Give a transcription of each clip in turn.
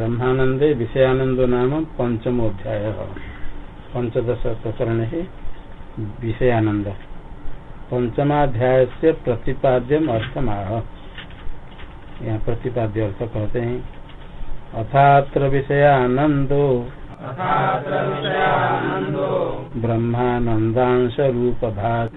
ब्रह्मानंदे विषयानंदो नाम पंचमोध्याय पंचदश प्रकरण है विषयानंद पंचमाध्याय से प्रतिपाद्यम अर्थमाह। यहाँ प्रतिपाद्य अर्थ कहते हैं अथात्र विषयानंदो ब्रह्मानंदांश रूप भाग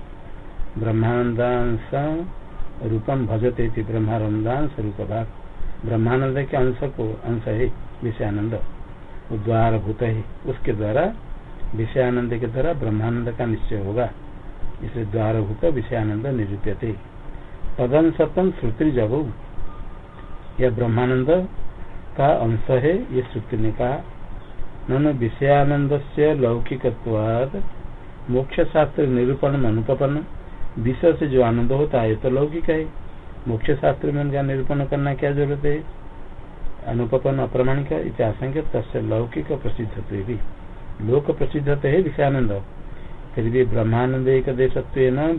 ब्रह्मानंदांश रूपम भजते थी ब्रह्मानंदांश रूप भाग ब्रह्मानंद के अंश को अंश है विषयानंद। द्वार भूत है, उसके द्वारा विषयानंद के द्वारा ब्रह्मानंद का निश्चय होगा। इसे द्वार भूत विषयानंद निरूप्यते। तदन सतम श्रुति जब यह ब्रह्मानंद का अंश है, ये श्रुति ने कहा। न विषयानंद से लौकिकवाद मोक्ष शास्त्र निरूपण अनुपन्न विषय से जो आनंद होता है तो लौकिक है। मुख्य शास्त्र में उनका निरूपण करना क्या ज़रूरत है? अनुपन अप्रमाणिक इतिहास तस्य लौकिक प्रसिद्ध भी लोक प्रसिद्ध है, विषयानंद। फिर भी ब्रह्मानंद एक देश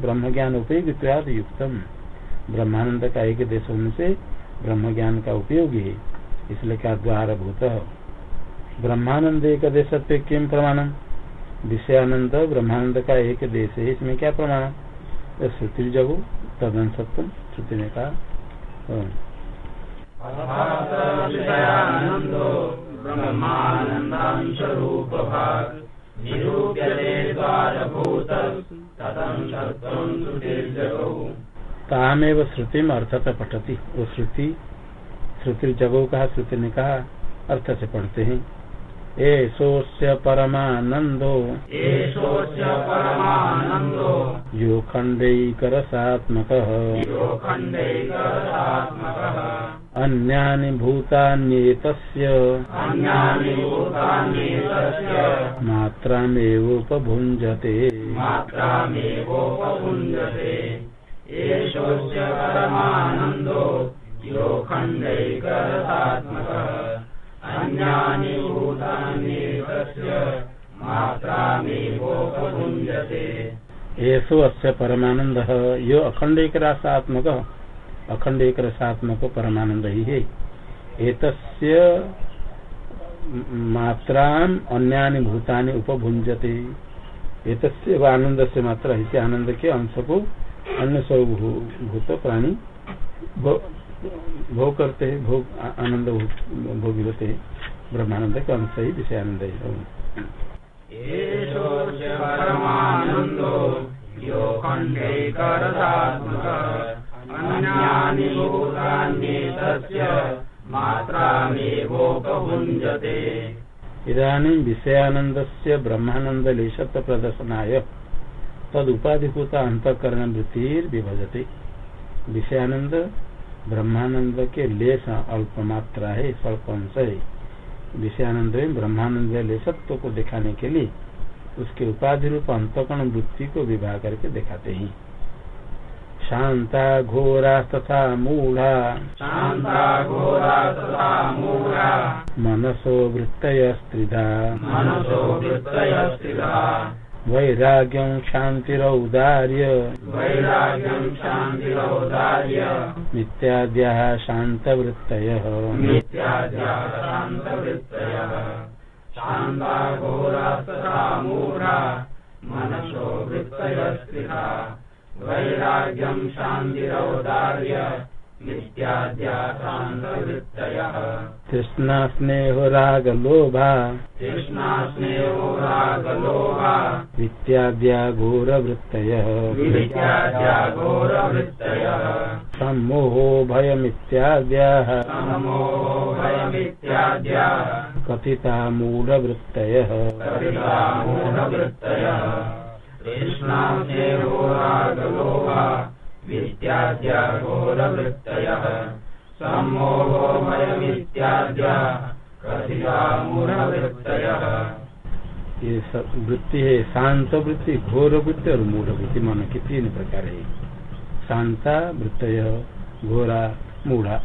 ब्रह्म ज्ञान उपयोग युक्तम। ब्रह्मानंद का एक देश होने से ब्रह्म ज्ञान का उपयोग है, इसलिए क्या द्वार भूत ब्रह्मानंद एक देश प्रमाणम? विषयानंद ब्रह्मानंद का एक देश है, इसमें क्या प्रमाण? श्रुति जगो तदन सत्व श्रुति ने कहा। तामेव श्रुति में अर्थत पठती। वो श्रुति श्रुति जगो कहा श्रुति ने कहा अर्थ से पढ़ते हैं। एषोऽस्य परमानन्दो। यो खण्डैकरसात्मकः अन्यानि भूतान्येतस्य। मात्रामेवोपभुञ्जते। एषोऽस्य परमानन्दो। यो खण्डैकरसात्मकः येसु अस्य परमानंद यो अखंड एक रसात्मक अखंड एक रसात्मक परमानंद ही है। एतस्य मात्रा अन्यानि भूतानि उपभुंजते एतस्य आनंद से मात्रा आनंद के अंश को अन्य सब भूत प्राणी भोग करते हैं भोग आनंद भोगी होते हैं। ब्रह्मानंद का अंश ही विषय आनंद इधानी विषयानंद से ब्रह्मानंद लेशत्व प्रदर्शनाय तद उपाधिभूत अंतकरण वृत्ति विभजते विषयानंद ब्रह्मानंद के लेस अल्प मात्रा है स्वल्प अंश है। विषयानंद में ब्रह्मानंद लेसत्व को दिखाने के लिए उसके उपाधि रूप अंतकण वृत्ति को विवाह करके दिखाते हैं। शांता घोरा तथा मूढ़ा। शांता घोरा तथा मूढ़ा। मनसो वृत्त स्त्रिधा मनसो वृत्त स्त्रिधा वैराग्यं क्षान्तिरौदार्य वैराग्यं शान्तिरौदार्य। नित्याद्याः शान्तवृत्तयः। नित्याद्याः शान्तवृत्तयः। शान्ता घोरा तथा मूढा मनसो वृत्तयस्थिता। वैराग्यं शान्तिरौदार्य तृष्णा स्नेहो राग लोभा तृष्णा स्नेहो राग लोभा वित्याद्या घोरवृत्तयः वित्याद्या सम्मोहो भयमित्याद्याः। कथिता मूढवृत्तयः। कथिता मूढवृत्तयः। तृष्णा स्नेहो राग लोभा वित्याद्या घोरवृत्तयः सम्मोहो भयमित्याद्या। मूढवृत्तयः ये वृत्ति है, शांत वृत्ति, घोर वृत्ति और मूढ़ वृत्ति, मन के तीन प्रकार है। शांता वृत्त घोरा, मूढ़ा।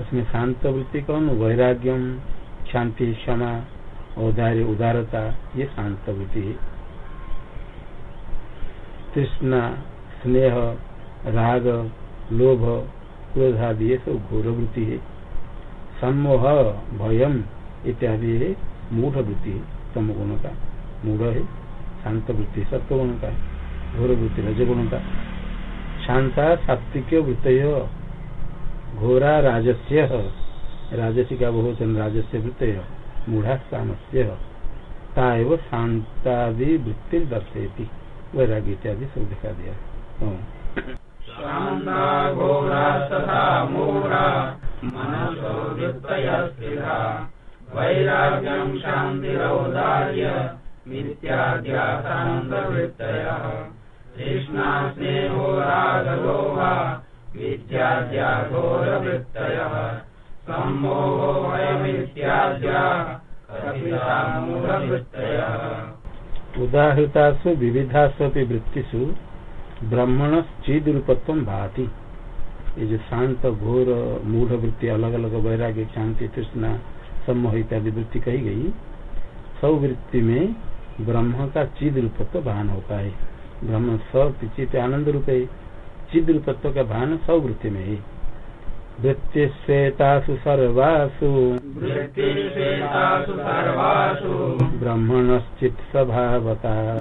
उसमें शांत वृत्ति कौन? वैराग्यम, शांति, क्षमा, औदार्य, उदारता, ये शांत वृत्ति है। तृष्णा, स्नेह, राग, लोभ क्रोध आदि ये सब घोर वृत्ति है। सम्मोह भयम इत्यादि है, मूढ़ वृत्ति तम गुण का। मूढ़ है, शांत वृत्ति सत्व गुण का घोर वृत्ति रजगुण का। शांता सात्विक वृत्त घोरा राजस्य। राजसी का बहुवचन राजस्य वृत्त मूढ़ा सामस्य ताव शांतादि वृत्ति दर्शयती। वैराग्य इत्यादि सब दिखा दिया वैराग्यं शान्तिरौदार्य मिथ्याद्या शान्तवृत्तयः स्नेहो रागलोभा विद्याध्याघोरवृत्तयः सम्मोहो भयमित्याद्या उदाहृतासु विविधास्वपि वृत्तिषु ब्रह्मण चिद रूपत्व भाति। ये जो शांत घोर मूढ़ वृत्ति अलग अलग वैराग्य शांति तृष्णा सम्मोह इत्यादि वृत्ति कही गई सब वृत्ति में ब्रह्म का चिद रूपत्व भान होता है। ब्रह्म सब चित आनंद रूप है। चिद रूपत्व का भान सब वृत्ति में है। वृत्ति श्वेतासु सर्वासु। वृत्तिश्वेतासु सर्वासु। ब्रह्मणश्चित स्वभावता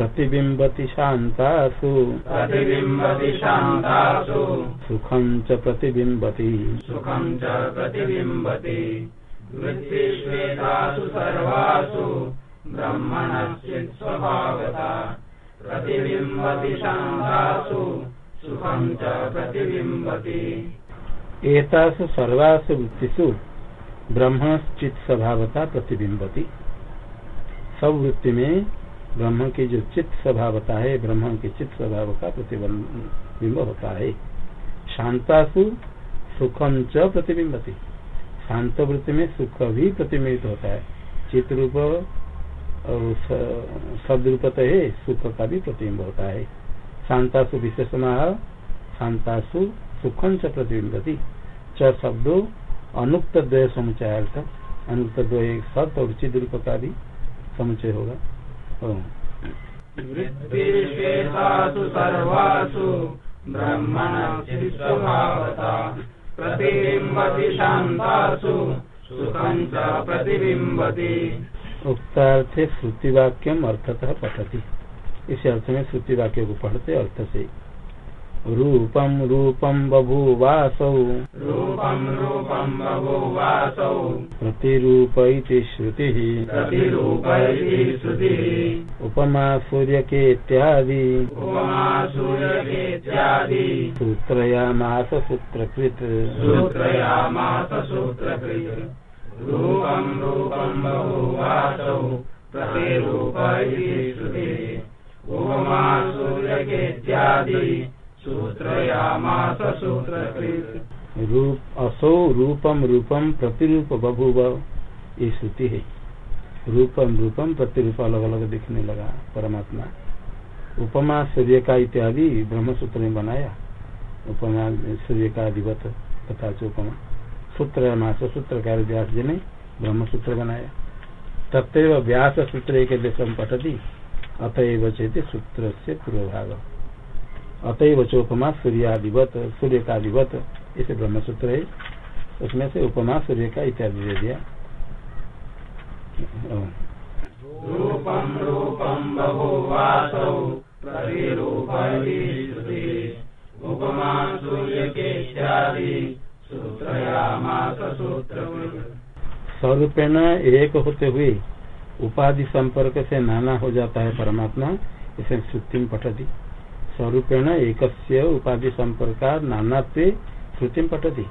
प्रतिबिंबति शांतासु प्रतिबिम्बति शान्तासु। सुखम च प्रतिबिंबति सुखं च प्रतिबिम्बति। वृत्तिश्वेतासु सर्वासु ब्रह्मणश्चित्स्वभावता प्रतिबिम्बति शान्तासु सुखं च प्रतिबिम्बति। एतासु सर्वासु वृत्तिषु ब्रह्म चित स्वभावता प्रतिबिंबती सब वृत्ति में ब्रह्म की जो चित्त स्वभावता है, ब्रह्म के चित्त स्वभाव का प्रतिबिंब होता है। शांतासु सुखम च प्रतिबिंबती। शांत वृत्ति में सुख भी प्रतिबिंबित होता है। चित्त रूप और शब्द रूप तो है, सुख का भी प्रतिबिंब होता है। शांतासु विशेषण शांतासु सुखम च प्रतिबिंबती। च शब्दों अनुक्त द्वय समुचय अनुक्त द्वय सत और चिद रूप का भी समुचय होगा। वृत्तिश्वेतासु सर्वासु ब्रह्मणश्चित्स्वभावता प्रतिबिम्बति सुखं च उक्तार्थे अर्थतः पठती। इस अर्थ में श्रुति वाक्य को पढ़ते अर्थ से रूपम रूपम बभूवासौ। रूपं रूपं बभूवासौ। प्रतिरूप इति श्रुति। प्रतिरूप इति श्रुतिः। उपमा सूर्य के इत्यादि उपमा सूर्यकेत्यादि। सूत्रयामास सूत्रकृत। सूत्रयामास सूत्रकृत्। रूपं रूपं बहुवासौ प्रतिरूप इति श्रुतिः। उपमा सूर्यकेत्यादि। रूप असौ रूपम रूपम प्रतिरूप बभूव, ये श्रुति है। रूपम रूपम प्रतिरूप अलग अलग दिखने लगा परमात्मा। उपमा सूर्य का इत्यादि ब्रह्म सूत्र में बनाया। उपमा सूर्य का अधिवत तथा उपमा। सूत्र मास सूत्र का व्यास जी ने ब्रह्म सूत्र बनाया। तत्व व्यास सूत्र एक देशम पठती। अतएव चेत सूत्र से पूर्व अतएव चोपमा सूर्यादिवत सूर्य का अधिवत इसे ब्रह्म सूत्र है। उसमें से उपमा सूर्य का इत्यादि दे दिया। बहुवासौ उपमा स्वरूपेण एक होते हुए उपाधि संपर्क से नाना हो जाता है परमात्मा इसे श्रुति में पठती। स्वरूपेण एक उपाधि संपर्क नाना श्रुति पटती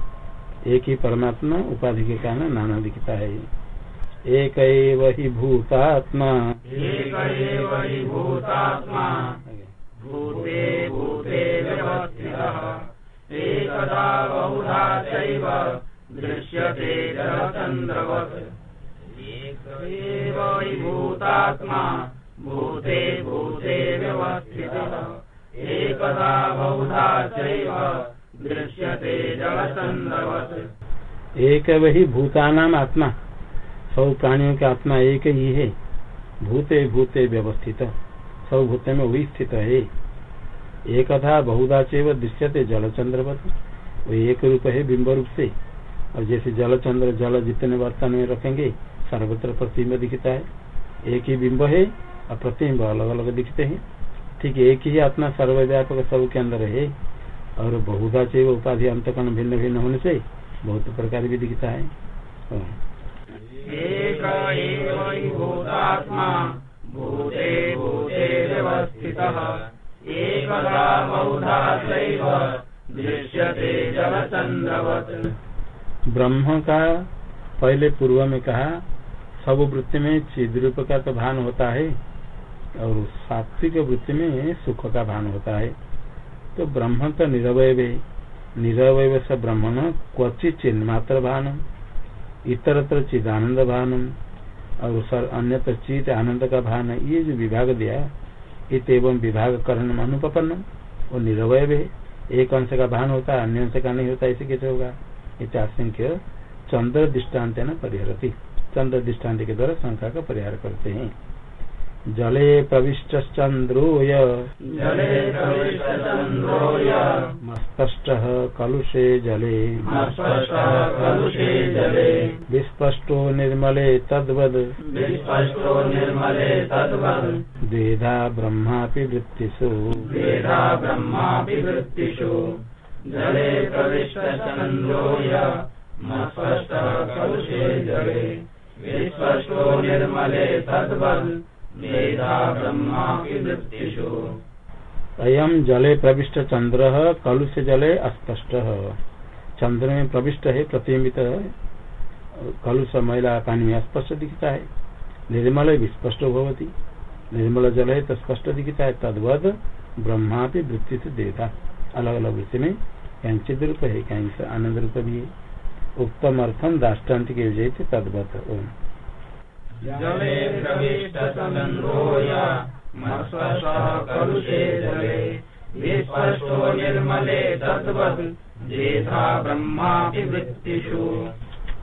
एक ही परमात्मा, उपाधि के कारण नाना दिखता है। एक ही भूतात्मा। भूते भूते एकदा बहुधा चैव भूतात्मा। भूते भूते व्यवस्थितः। दृश्यते एक वही भूतानाम आत्मा। सब प्राणियों का आत्मा एक ही है। भूते भूते व्यवस्थित। सब भूत में वही स्थित है। एक था बहुधा चेव दृश्यते जलचंद्रवत। वो एक रूप है बिंब रूप से। और जैसे जलचंद्र जल जितने बर्तन में रखेंगे, सर्वत्र प्रतिम्ब दिखता है। एक ही बिंब है और प्रतिम्ब अलग अलग दिखते हैं। ठीक है एक ही आत्मा सर्वव्यापक सब के अंदर है और बहुधा चेव उपाधि अंतकरण भिन्न भिन्न होने से बहुत प्रकार भी दिखता है। हाँ। ब्रह्म का पहले पूर्व में कहा सब वृत्ति में चिद्रूप का तो भान होता है। और सात्विक वृत्ति में सुख का भान होता है। तो ब्रह्म तो निरवय है निरवय से ब्रह्मण क्वचित चिन्ह मात्र भान इतरत्र चिदानंद भानम, और सर अन्यत्र चित आनंद का भान। ये जो विभाग दिया इत एवं विभाग करण अनुपन्नम वो निरवय है एक अंश का भान होता है अन्य अंश का नहीं होता ऐसे कैसे होगा। ये चार संख्य चंद्र दृष्टांत न परिहरती। चंद्र दृष्टांत के द्वारा संख्या का परिहार करते हैं। जले प्रविष्ट चंद्रोय जले कलुषे जले। मस्पष्टः कलुषे जले। विस्पष्टो निर्मले तद्वद। विस्पष्टो निर्मले तद्वत् द्वेधा ब्रह्मापि वृत्तिषु वृत्तिषु जले प्रविष्टचन्द्रोय मस्पष्टः कलुषे जले। विस्पष्टो निर्मले तद्वत् वेदा ब्रह्मापि वृत्तिषु अयम जले प्रविष्ट चंद्र कलुष जले अस्पष्ट। चंद्र में प्रविष्ट है प्रतिबिंबित कलुष मैला पानी में स्पष्ट दिखता है। निर्मल विस्पष्ट भवती। निर्मल जल है तो स्पष्ट दिखता है। तद्वद ब्रह्मा भी वृत्ति से देता। अलग अलग वृत्ति में चिद रूप है कहीं आनंद रूप भी है। उत्तम अर्थम दाष्टान्त के विजय थे तद्वत ओम। जले प्रविष्टचन्द्रोय मस्पष्टः कलुषे जले। विस्पष्टो निर्मले जेथा ब्रह्मापि वृत्तिषु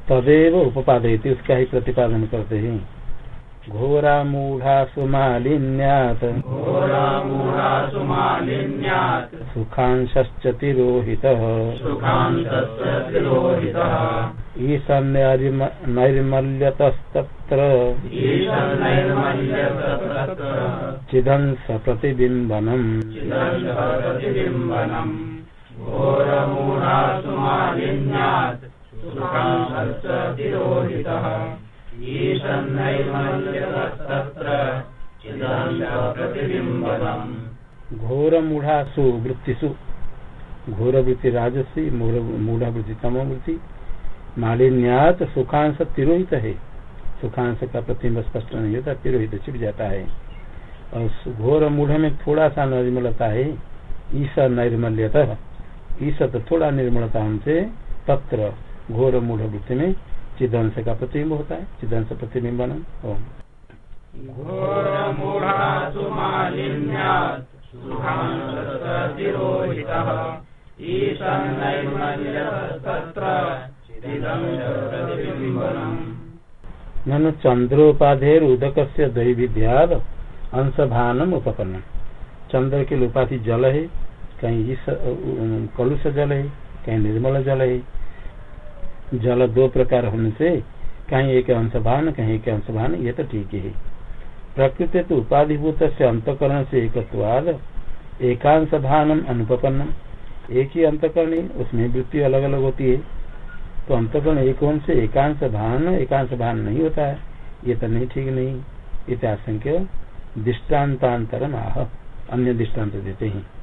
तदेव उपादयती उसका ही प्रतिपादन करते हैं। घोरा मूढ़ा सुमालिन्यात। घोरामूढासु मालिन्यात् सुखांश्च तिरोहितः। सुखान्तस्य तिरोहितः। ईशन्नैर्मल्यतत्र चिदंस प्रतिबिम्बनम् घोरमूढासु वृत्तिषु घोर वृत्ति राजसी मूढ़ वृत्ति तमो वृत्ति मालिन्यात सुखांश तिरोहित है। सुखांश का प्रतिम्ब स्पष्ट नहीं होता, तिरोहित छिप जाता है। और घोर मूढ़ में थोड़ा सा निर्मलता है ईसा नैर्मल्यत। ईसा तो थोड़ा निर्मलता हमसे तत्र घोर मूढ़ वृत्ति में चिदंश का प्रतिबिंब होता है। चिदंश प्रतिबिंबन ओम। ननु उदक से दैविध्याद अंशभानम उपपन्न चंद्र की उपाधि जल है, कहीं इस कलुष जल है, कहीं निर्मल जल है। जल दो प्रकार होने से, कहीं एक अंशभान, कहीं एक अंशभान, ये तो ठीक है प्रकृति तो उपाधिभूत से अंतकरण से एकत्वाद एकांश भानम अनुपन्नम एक ही अंतकरण उसमें वृत्ति अलग अलग होती है। तो अंतकरण एक होने से एकांश भान एकांश भान नहीं होता है। ये तो नहीं, ठीक नहीं। इतिहास दृष्टान्तांतरम आह। अन्य दृष्टांत देते हैं।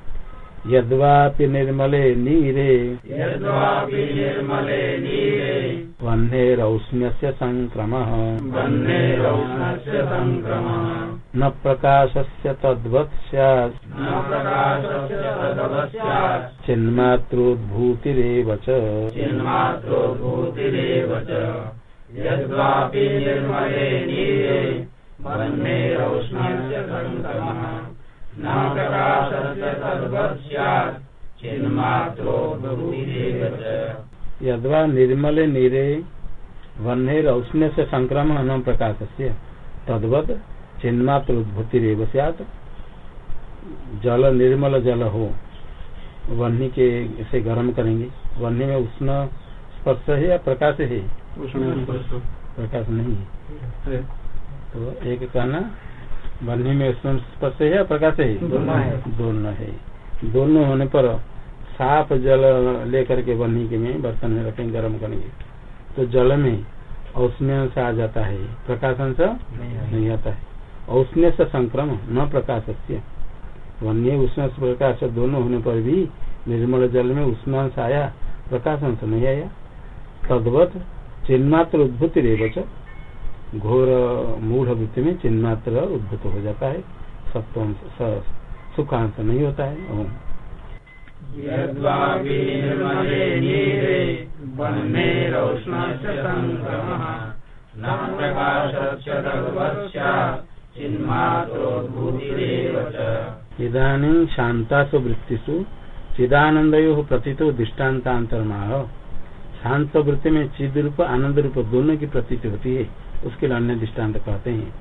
यद्वापि निर्मले नीरे। यद्वापि निर्मले नीरे। वह्नेरौष्ण्य संक्रम। वह्नेरौष्णस्य सङ्क्रमः न प्रकाशस्य तद्वत् स्यात्। न प्रकाशस्य तदवस्यात् चिन्मात्रोद्भूतिरेव च। चिन्मात्रोद्भूतिरेव च। यद्वापि निर्मले नीरे। वह्नेरौष्णस्य सङ्क्रमः न प्रकाशस्य तद्वत् स्यात् चिन्मात्रो बहुरेव च। यद्वा निर्मले नीरे वह्नेर औष्ण्य से संक्रमण न प्रकाश से तद्वत चिन्मात्र उद्भूति रेव सत जल निर्मल जल हो वन्नी के से गर्म करेंगे। वन्नी में उष्ण स्पर्श है या प्रकाश है? प्रकाश नहीं है। तो एक कहना वन्नी में उष्ण स्पर्श है या प्रकाश है? दोनों है। दोनों होने पर साफ़ जल लेकर के वन्नी के में बर्तन में रखेंगे गर्म करेंगे। तो जल में औष्ण्य से आ जाता है। प्रकाशन से नहीं आता है। औष्ण्य से संक्रमण न प्रकाश से वन्य उष्ण प्रकाश दोनों होने पर भी निर्मल जल में उष्ण आया प्रकाशन से नहीं आया। तद्वत चिन्मात्र उद्भूति रेवच घोर मूढ़ वृत्ति में चिन्मात्र उद्भूत हो जाता है। सत्व सुखांश नहीं होता है। ओम। यद्वापि निर्मले नीरे वह्नेरौष्णस्य सङ्क्रमः न प्रकाशस्य तद्वत् स्यात् चिन्मात्रोद्भूतिरेव च। इदानीं शांतासु वृत्तिषु चिदानंदयो प्रतीतो दृष्टान्तांतरमाह शांत वृत्ति में चिद रूप आनंद रूप दोनों की प्रतीति होती है। उसके लिए अन्य दृष्टांत कहते हैं।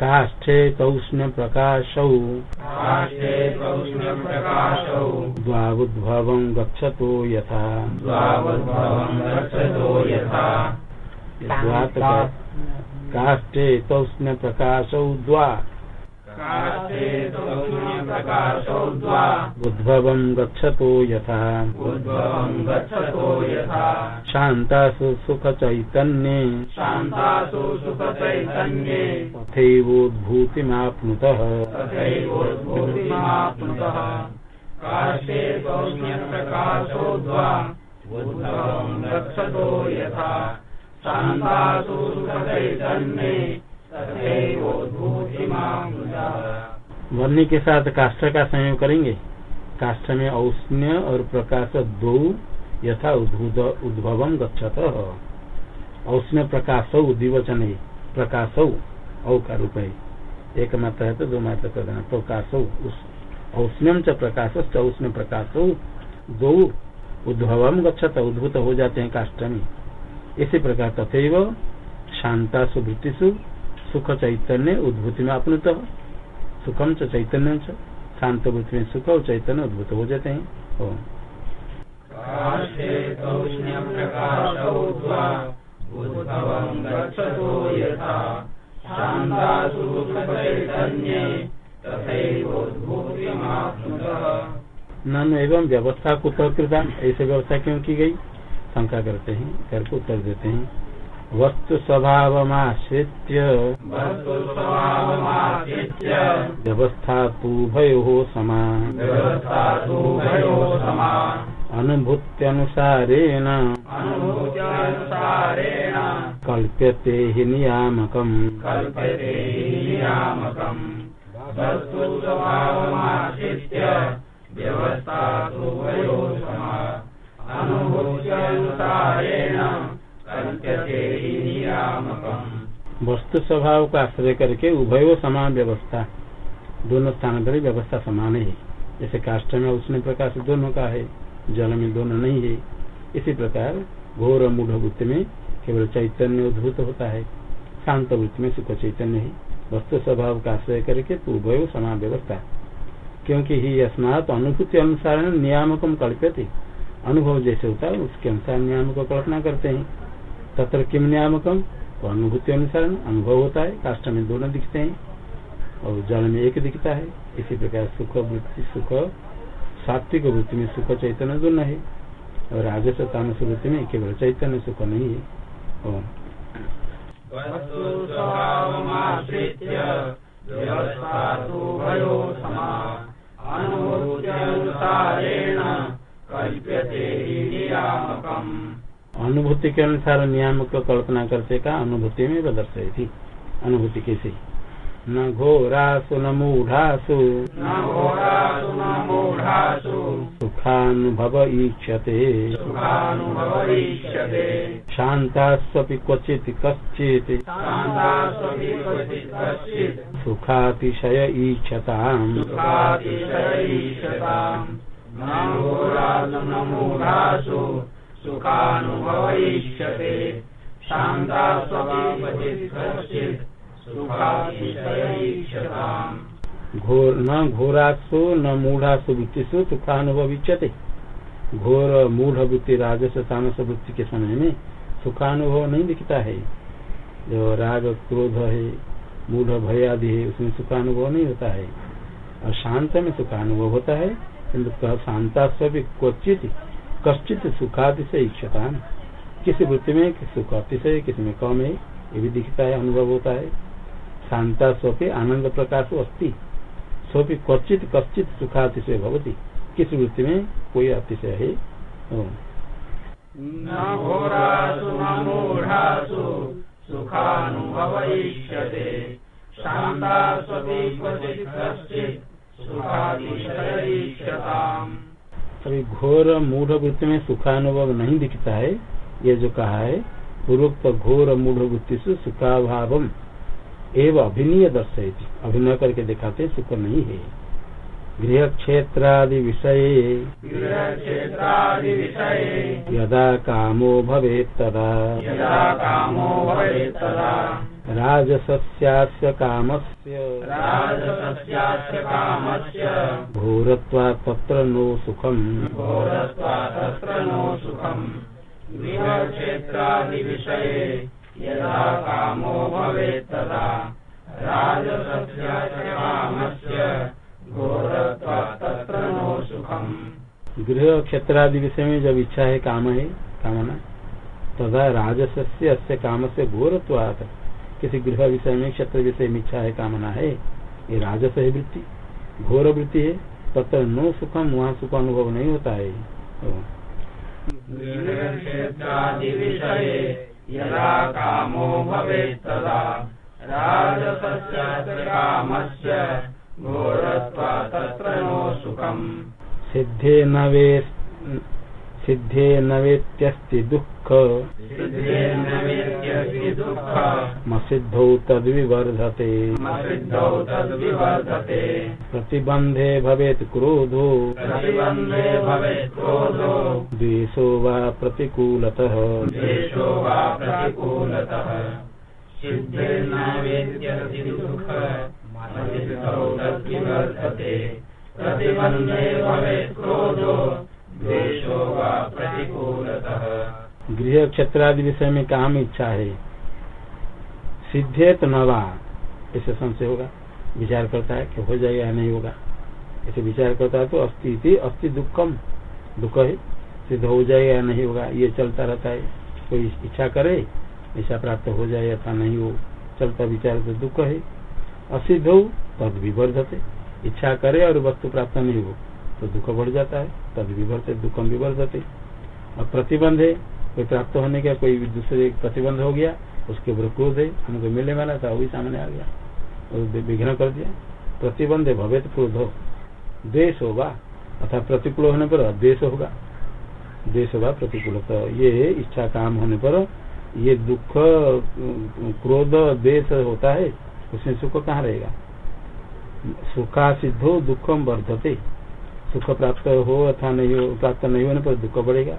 काष्ठे कौष्ण प्रकाशौ। द्वावुद्भव गच्छतो यथा। काष्ठे कौष्ण प्रकाश प्रकाशौ द्वा उद्भवं गच्छतो यथा। उद्भवं गच्छतो यथा। शान्तासु सुख चैतन्ये शान्तासु सुखचैतन्ये। तथैवोद्भूतिमाप्नुतः। तथैवोद्भूतिमाप्नुतः। काष्ठे सौम्यप्रकाशो द्वा। उद्भवं गच्छतो यथा। शान्तासु सुखचैतन्ये। वर्णी के साथ काष्ठ का संयोग करेंगे। काष्ठ में औष्ण्य और प्रकाश दो यथा उद्भवम गच्छत। औष्ण्य प्रकाश दिवचन है प्रकाश औ का रूप है एक मात्रा है तो दो मात्रा कर देना। प्रकाश औष्ण्यम च प्रकाश औष्ण्य प्रकाश दो उद्भवम गच्छत, उद्भूत हो जाते हैं काष्ठ में। इसी प्रकार तथैव शांतासु वृत्तिषु सुख चैतन्य उद्भूति में अपनुत सुखम च चैतन्य शांत वृत्ति में सुख और चैतन्य उद्भूत हो जाते हैं। नन एवं व्यवस्था को उत्तर कृता। ऐसे व्यवस्था क्यों की गई? शंका करते हैं। करके उत्तर देते हैं। वस्तु स्वभावमाश्रित्य व्यवस्था तु भयो समा अनुभूत्यनुसारेण। कल्प्यते हि नियामकम्। व्यवस्था तु भयो समा अनुभूत्यानुसारेण। वस्तु स्वभाव का आश्रय करके उभय समान व्यवस्था। दोनों स्थान पर व्यवस्था समान है। जैसे काष्ठ में उसने प्रकाश दोनों का है, जल में दोनों नहीं है। इसी प्रकार घोर मूढ़ वृत्ति में केवल चैतन्य उद्भूत होता है। शांत वृत्ति में सुख चैतन्य है। वस्तु स्वभाव का आश्रय करके तो उभयो समान व्यवस्था। क्योंकि ही अस्मात अनुभूति अनुसार नियामकम कल्प्यते। अनुभव जैसे होता है, उसके अनुसार नियामक कल्पना करते हैं। तत्र किम नियामकम तो अनुभूति अनुसार अनुभव होता है, काष्ठ में दोनों दिखते हैं, और जल में एक दिखता है। इसी प्रकार सुख वृत्ति, सुख सात्विक वृत्ति में सुख चैतन्य दोनों है। और राजस्व तामस वृत्ति में केवल चैतन्य, सुख नहीं है। अनुभूति के अनुसार नियामक को कल्पना करते का अनुभूति में प्रदर्शय थी। अनुभूति कैसे? न घोरासु न मूढ़ासु। सुखानुभव ईक्षते। क्वचित् कश्चित्। शान्तास्वपि क्वचित् कश्चित्। सुखातिशय ईक्षता शान्ता स्वभावचित् घोर न घोरासु, न मूढ़ासु वृत्तिषु सुखानुभविष्यते। घोर, मूढ़ वृत्ति, राजस तामस वृत्ति के समय में सुखानुभव नहीं दिखता है। जो राग, क्रोध है, मूढ़ भय आदि है, उसमें सुखानुभव नहीं होता है। और शांत में सुखानुभव होता है किन्तु शांता भी क्वचित कश्चित सुखातिशय इच्छता किसी वृत्ति में सुख अतिशय किसी में कम है, ये भी दिखता है, अनुभव होता है। शांता स्वपी आनंद प्रकाश अस्ति। स्वपी क्वचित कश्चित सुखातिशय भवती। किस वृत्ति में कोई अतिशय है सुखातिशयीशताम् अभी घोर मूढ़ वृत्ति में सुखानुभव नहीं दिखता है। ये जो कहा है पूर्वोक्त घोर मूढ़ वृत्ति से सुखाभाव एवं अभिनय दर्शयती अभिनय करके दिखाते सुख नहीं है। गृह क्षेत्रादि विषय गृहक्षेत्रादिविषये यदा कामो भवे तदा तदा राजसस्यास्य कामस्य। घोरत्वात् तत्र नो सुखम्। गृहक्षेत्रादिविषये यदा कामो भवेत् तदा गृह क्षेत्रादि विषय में जब इच्छा है काम है कामना तथा राजसस्य अस्य काम से घोरत्वात्। किसी गृह विषय में क्षेत्र विषय में इच्छा है कामना है ये राजस है वृत्ति। घोर वृत्ति है तत्र नो सुखम वहाँ सुख अनुभव नहीं होता है। सुखम्। सिद्धे न वे सिद्धे न वेत्यस्ति दुःख। वेद्यस्ति दुःख मसिद्धौ तद्विवर्धते। प्रतिबन्धे भवेत् क्रोधो। प्रतिबन्धे भवेत् क्रोधो। द्वेषो वा प्रतिकूलतः। प्रतिबन्धे भवेत् क्रोधो। द्वेषो वा प्रतिकूलतः। गृह क्षेत्रादि विषय में काम इच्छा है? सिद्धे तो नवा ऐसे संशय होगा। विचार करता है कि हो जाएगा या नहीं होगा। ऐसे विचार करता है तो अस्थि अस्ति दुखम। दुख है। सिद्ध हो जाएगा या नहीं होगा, ये चलता रहता है। कोई इच्छा करे ऐसा प्राप्त हो जाए अथवा नहीं हो, चलता विचार तो दुख है। असिद्ध हो, तद विवर्धते। इच्छा करे और वस्तु प्राप्त नहीं हो तो दुख बढ़ जाता है। तद विवर्त दुखम विवर्धते। और प्रतिबंध है, कोई प्राप्त होने का कोई दूसरे प्रतिबंध हो गया उसके ऊपर क्रोध है हमको मिलने वाला था, वो भी सामने आ गया। विघ्न कर दिया। प्रतिबंध है भवे क्रोध हो। द्वेष होगा, अर्थात प्रतिकूल होने पर द्वेष होगा। द्वेष होगा, प्रतिकूल। तो ये इच्छा काम होने पर ये दुख, क्रोध, द्वेष होता है, उसमें सुख कहाँ रहेगा? सुखा सिद्धो दुखम वर्धते। सुख प्राप्त हो अथवा नहीं हो, प्राप्त नहीं होने पर दुख बढ़ेगा।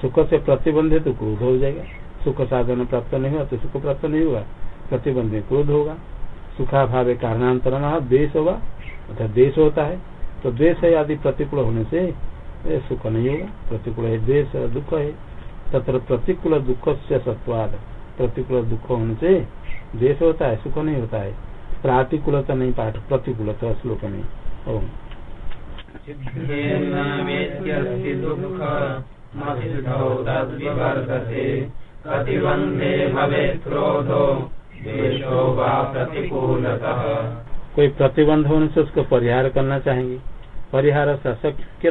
सुख से प्रतिबंध है तो क्रोध हो जाएगा। सुख साधन प्राप्त नहीं हुआ तो सुख प्राप्त नहीं होगा प्रतिबंध में क्रोध होगा। सुखाभाव कारणांतरण द्वेष होगा अर्थात द्वेष होता है। तो द्वेष आदि प्रतिकूल होने से सुख नहीं होगा। प्रतिकूल है द्वेष, दुख है। तथा प्रतिकूल दुख से सत्वाद। प्रतिकूल दुख होने से द्वेष होता है, सुख नहीं होता है। प्रातिकूलता नहीं पाठ, प्रतिकूलता श्लोक में। ओम। सिद्धेन वेद्यस्ति प्रतिबन्धे भवेत् क्रोधो द्वेषो वा प्रतिकूलतः। कोई प्रतिबंध होने से उसको परिहार करना चाहेंगे। परिहार से अशक्य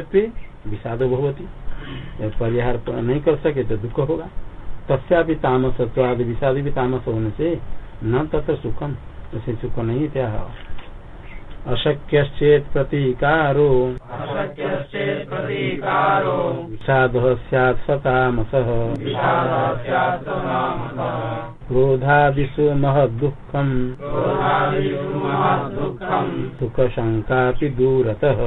विषाद भवती। परिहार नहीं कर सके तो दुख होगा। तस्या भी तामस विषाद भी तामस होने से न तथा सुखम। उसे सुख नहीं क्या अशक्यश्चेत प्रतीकारो। विषाद स्यात् स्वनामतः क्रोधादिषु महद्दुःखम्। सुखशङ्कापि दूरतः।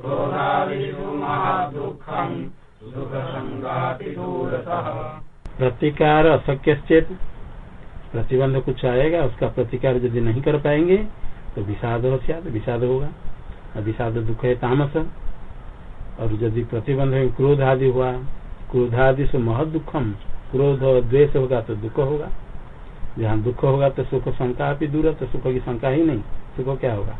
क्रोधादिषु महद्दुःखम्। प्रतिकार अशक्यश्चेत प्रतिबंध कुछ आएगा, उसका प्रतिकार यदि नहीं कर पाएँगे तो विषाद हो तो विषाद होगा। विषाद दुख है तामस। और यदि प्रतिबंध में क्रोध आदि हुआ, क्रोध आदि से महत दुखम, क्रोध और द्वेष होगा तो दुख होगा। जहाँ दुख होगा तो सुख शंका भी दूर है तो सुख की शंका ही नहीं। सुख क्या होगा?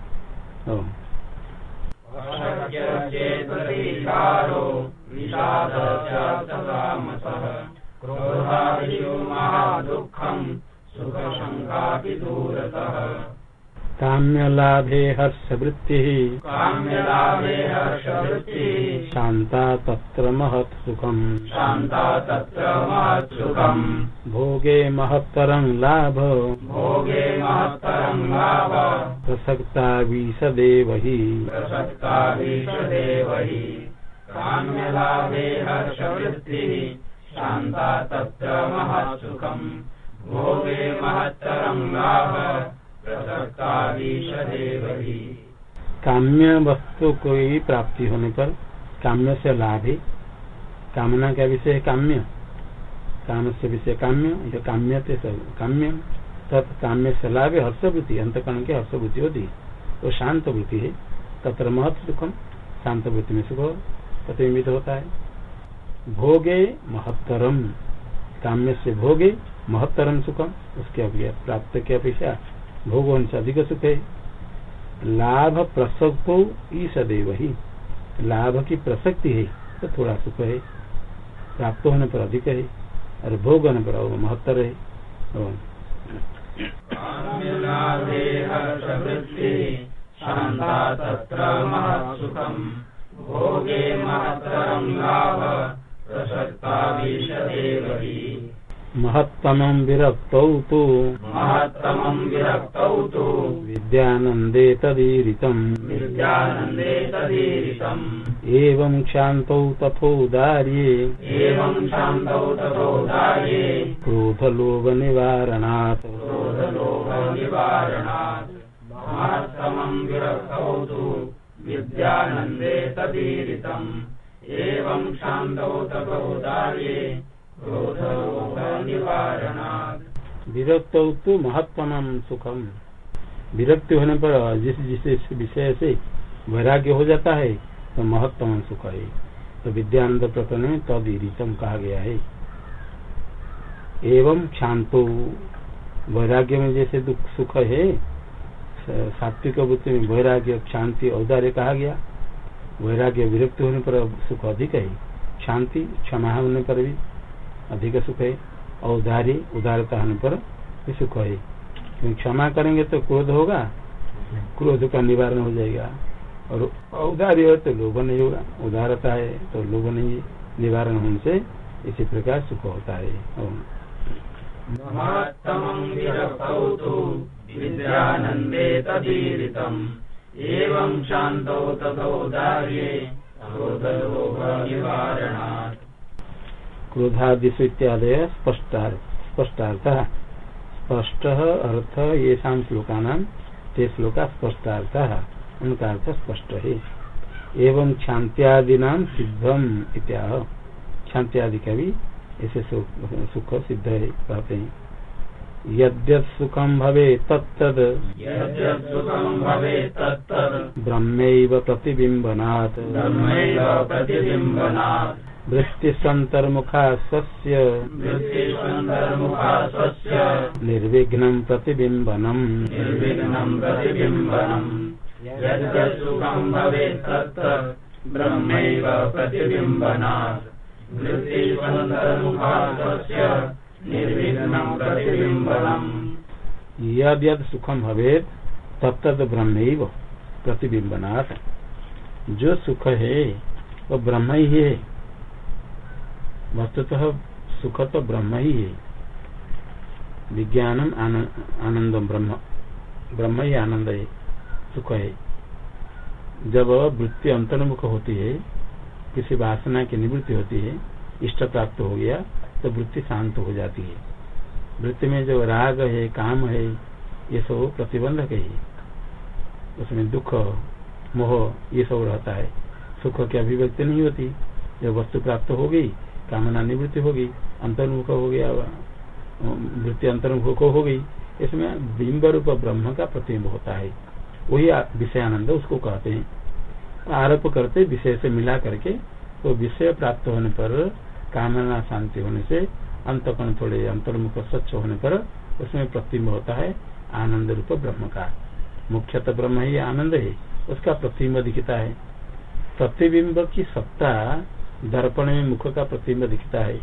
क्रोधादिषु महद्दुःखम् सुखशङ्कापि दूरतः काम्य लाभे हर्षवृत्ति। काम्यलाभे हर्षवृत्तिः। शांता तत्र महत् सुखम शान्ता तत्र महत्सुखम् भोगे महत्तरं लाभ। भोगे महत्तरम् लाभ। प्रसक्ता विशदेव हि प्रसक्ता विषदेव हि काम्यलाभे हर्षवृत्तिः। शान्ता तत्र महत्सुखम् भोगे महत्तरम् लाभ। काम्य वस्तु कोई प्राप्ति होने पर काम्य से लाभ। है कामना का विषय काम्य। काम से विषय काम्य ये काम्य थे काम्य। तत् काम्य से लाभ हर्षवृत्ति अंतकरण के हर्षवृत्ति होती वो शांत वृत्ति है। तत्र महत्व सुखम, शांत वृत्ति में सुख प्रतिबिंबित होता है। भोगे महत्तरम। काम्य से भोगे, महत्तरम सुखम, उसके प्राप्त की अपेक्षा भोग से अधिक सुख है। लाभ प्रसक्तो ई सदैव ही। लाभ की प्रसक्ति है तो थोड़ा सुख है। प्राप्त होने पर अधिक है, और भोग होने पर महत्तर है। भोगे लाभ, प्रसक्ता महत्तम विरक्तौ तु। महत्तमम् विरक्तौ तु। विद्यानन्दे तदीरितम्। विद्यानन्दे तदीरितम्। एवं क्षान्तौ तथोदार्ये एवम् शान्तौ तथोदाये क्रोधलोभ निवारणात् क्रोधलोभनिवारणात्। महत्तमम् विरक्तौ तु। विद्यानन्दे तदीरितम्। शान्तौ तथोदाये क्रोधलोभनिवारणात् विरक्त तो महत्तम सुखम विरक्ति होने पर जिस जिस विषय से वैराग्य हो जाता है तो महत्तम सुख है। तो विद्यानंद प्रकरण में तदीरितम कहा गया है। एवं शांतो वैराग्य में जैसे दुख सुख है, सात्विक वृत्ति में वैराग्य शांति औदार्य कहा गया। वैराग्य विरक्त होने पर सुख अधिक है। शांति क्षमा होने पर भी अधिक सुख है औदार्य उदारता होने पर भी सुख है। क्योंकि क्षमा करेंगे तो क्रोध होगा, क्रोध का निवारण हो जाएगा। और औदार्य हो तो लोभ नहीं होगा उदारता है तो लोभ नहीं, निवारण होने से इसी प्रकार सुख होता है। ओम। महत्तमम् विरक्तौ तु विद्यानन्दे तदीरितम् एवम् शान्तौ तथोदार्ये क्रोधलोभनिवारणात् क्रोधादिशु इत्यादय स्पष्टार्थ। स्पष्ट अर्थ ये शाम श्लोका नाम ते श्लोका स्पष्टार्थ। उनका अर्थ स्पष्ट है। एवं क्षांत्यादि नाम सिद्धम इत्याह। क्षांत्यादि का भी ऐसे सुख सिद्ध है कहते हैं यद्यत् भवे तत्तद। सुखम् भवेत् प्रतिबिंबनात् ब्रह्मैव प्रतिबिम्बनात्। स्वस्य वृत्तिष्वन्तर्मुखा स्वस्य निर्विघ्नं प्रतिबिम्बनम्। यद यद सुखम भवेत तब तद ब्रह्म प्रतिबिंबनाथ जो सुख है वो ब्रह्म ही है। वस्तुतः सुख तो ब्रह्म। ही है विज्ञानम आनंदम ब्रह्म ब्रह्म ही आनंद है सुख। है जब वृत्ति अंतर्मुख होती है, किसी वासना की निवृत्ति होती है, इष्ट प्राप्त हो गया तो वृत्ति शांत हो जाती है। वृत्ति में जो राग है, काम है, ये सब प्रतिबंधक है। उसमें दुख, मोह, ये सब रहता है। सुख की अभिव्यक्ति नहीं होती, जब वस्तु प्राप्त हो गई कामना निवृत्ति होगी, अंतर्मुख हो गया वृत्ति अंतर्मुख हो गई इसमें बिंब रूप ब्रह्म का प्रतिबिंब होता है। वही विषयानंद उसको कहते हैं। आरोप करते विषय से मिला करके तो विषय प्राप्त होने पर, कामना शांति होने से अंतकण थोड़े अंतर्मुख स्वच्छ होने पर, उसमें प्रतिबिंब होता है आनंद रूप ब्रह्म का। मुख्यतः ब्रह्म ही आनंद है, उसका प्रतिबिंब दिखता है। प्रतिबिंब की सत्ता दर्पण में मुख का प्रतिबिंब दिखता है।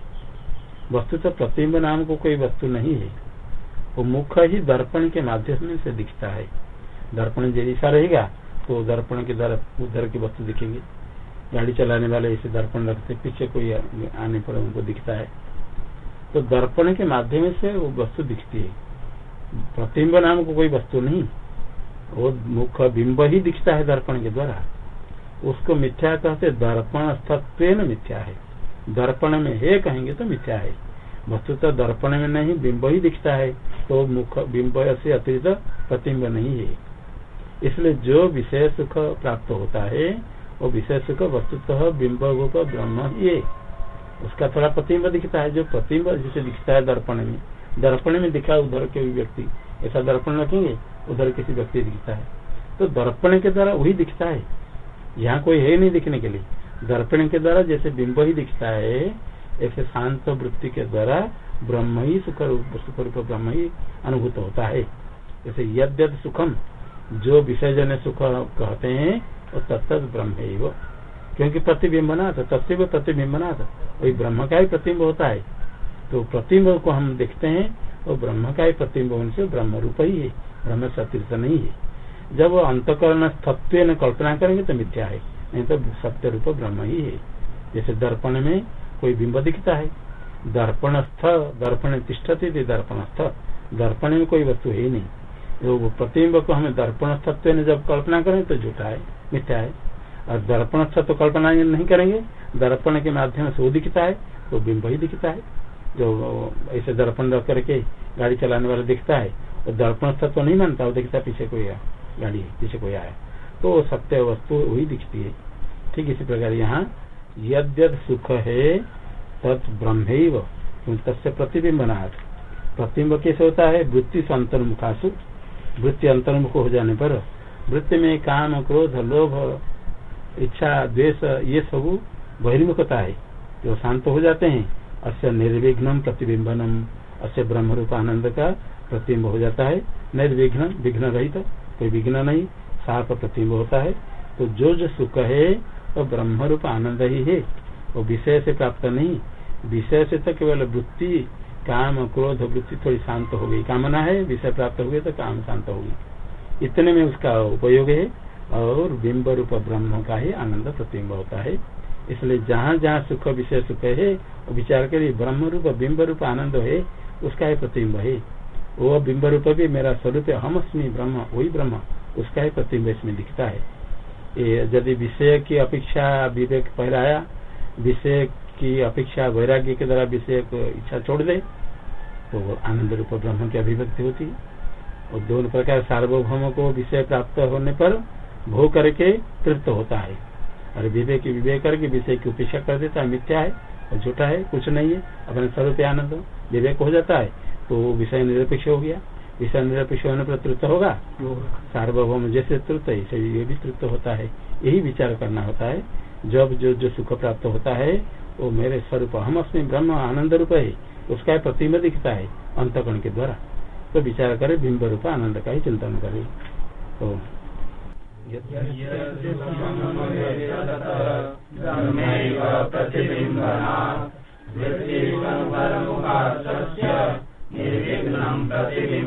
वस्तु तो प्रतिबिंब नाम को कोई वस्तु नहीं है। वो मुख ही दर्पण के माध्यम से दिखता है। दर्पण जैसा रहेगा तो दर्पण के द्वारा उधर की वस्तु दिखेंगे। गाड़ी चलाने वाले ऐसे दर्पण रखते पीछे कोई आने पर उनको दिखता है। तो दर्पण के माध्यम से वो वस्तु दिखती है। प्रतिबिंब नाम को कोई वस्तु नहीं। वो मुख बिंब ही दिखता है दर्पण के द्वारा। उसको मिथ्या कहते दर्पण तत्व मिथ्या है। दर्पण में है कहेंगे तो मिथ्या है। वस्तु तो दर्पण में नहीं, बिंब ही दिखता है तो मुख बिंब से अतिरिक्त प्रतिम्ब नहीं है। इसलिए जो विषय सुख प्राप्त होता है, वो विषय सुख वस्तुतः बिंब रूप ब्रह्म ही है। उसका थोड़ा प्रतिम्ब दिखता है, जो प्रतिम्ब जिसे दिखता है दर्पण में। दर्पण में दिखा उधर के व्यक्ति। ऐसा दर्पण रखेंगे, उधर किसी व्यक्ति दिखता है। तो दर्पण के द्वारा वही दिखता है। यहाँ कोई है नहीं दिखने के लिए। दर्पण के द्वारा जैसे बिंब ही दिखता है, ऐसे शांत वृत्ति के द्वारा ब्रह्म ही सुख सुख रूप ब्रह्म ही अनुभूत होता है। जैसे यद सुखम, जो विषयजन सुख कहते हैं, वो तत्त ब्रह्म ही क्योंकि प्रतिबिंबना था तत्व प्रतिबिंबना था वही ब्रह्म का ही प्रतिबिंब होता है। तो प्रतिबिंब को हम देखते हैं, वो ब्रह्म का ही प्रतिबिंब होने से ब्रह्म रूप ही है, ब्रह्म सतीर्थ नहीं है। जब अंतकरण तत्व कल्पना करेंगे तो मिथ्या है, नहीं तो सत्य रूप ब्रह्म ही है। जैसे दर्पण में कोई बिंब दिखता है दर्पण स्थ दर्पण तिष्ठती दर्पण स्थ दर्पण में कोई वस्तु है नहीं। तो प्रतिबिंब को हमें दर्पण तत्व जब कल्पना करें तो झूठा है, मिथ्या है। और दर्पण तो कल्पना नहीं करेंगे, दर्पण के माध्यम से वो दिखता है तो बिंब ही दिखता है। जो ऐसे दर्पण रख करके गाड़ी चलाने वाला दिखता है और दर्पण तो नहीं मानता, वो दिखता पीछे कोई गाड़ी पीछे कोई आया तो सत्य वस्तु वही दिखती है। ठीक इसी प्रकार यहाँ यद सुख है तत् ब्रह्म तस्य प्रतिबिंब प्रतिबिंब कैसे होता है? वृत्ति से अंतर्मुखासु। वृत्ति अंतर्मुख हो जाने पर, वृत्ति में काम, क्रोध, लोभ, इच्छा, द्वेष, ये सब बहिर्मुखता है। जो शांत हो जाते हैं, अस्य निर्विघ्न प्रतिबिंबनम अस्य ब्रह्म रूप आनंद का प्रतिबिंब हो जाता है। निर्विघ्न विघ्न रहित कोई विघ्न नहीं साफ़ प्रतिबिंब होता है। तो जो जो सुख है वो ब्रह्म रूप आनंद ही है। वो विषय से प्राप्त नहीं, विषय से तो केवल वृत्ति, काम, क्रोध, वृत्ति थोड़ी शांत हो गई। कामना है, विषय प्राप्त हो गई तो काम शांत होगी इतने में उसका उपयोग है, और बिंब रूप ब्रह्म का ही आनंद प्रतिम्ब होता है। इसलिए जहाँ जहाँ सुख, विषय सुख है, विचार करिए ब्रह्म रूप, बिंब रूप आनंद है, उसका ही प्रतिबिंब है। वो बिंब रूप भी मेरा स्वरूप हम अस्मी ब्रह्म, वही ब्रह्म, उसका ही प्रतिबिंब इसमें दिखता है। यदि विषय की अपेक्षा विवेक पहलाया विषय की अपेक्षा वैराग्य के द्वारा विषय इच्छा छोड़ दे तो वो आनंद रूप ब्रह्म की अभिव्यक्ति होती है। और दोनों प्रकार सार्वभौम को विषय प्राप्त होने पर भोग करके तृप्त होता है। और विवेक विवेक करके विषय की उपेक्षा कर देता है। मिथ्या है, झूठा है, कुछ नहीं है। अपने स्वरूप आनंद, विवेक हो जाता है। तो विषय निरपेक्ष हो गया विषय निरपेक्ष होने पर तृप्त होगा सार्वभौम जैसे तृप्त है ये भी तृप्त होता है यही विचार करना होता है जब जो जो सुख प्राप्त होता है वो मेरे स्वरूप हम अपने ब्रह्म आनंद रूप है उसका प्रतिबिंब दिखता है अंतकरण के द्वारा तो विचार करे बिंब रूप आनंद का ही चिंतन करे तो पूर्णमादाय पूर्णमेवावशिष्यते